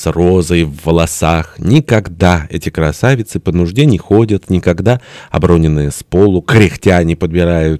с розой в волосах. Никогда эти красавицы по нужде не ходят, никогда оброненные с полу, кряхтя не подбирают.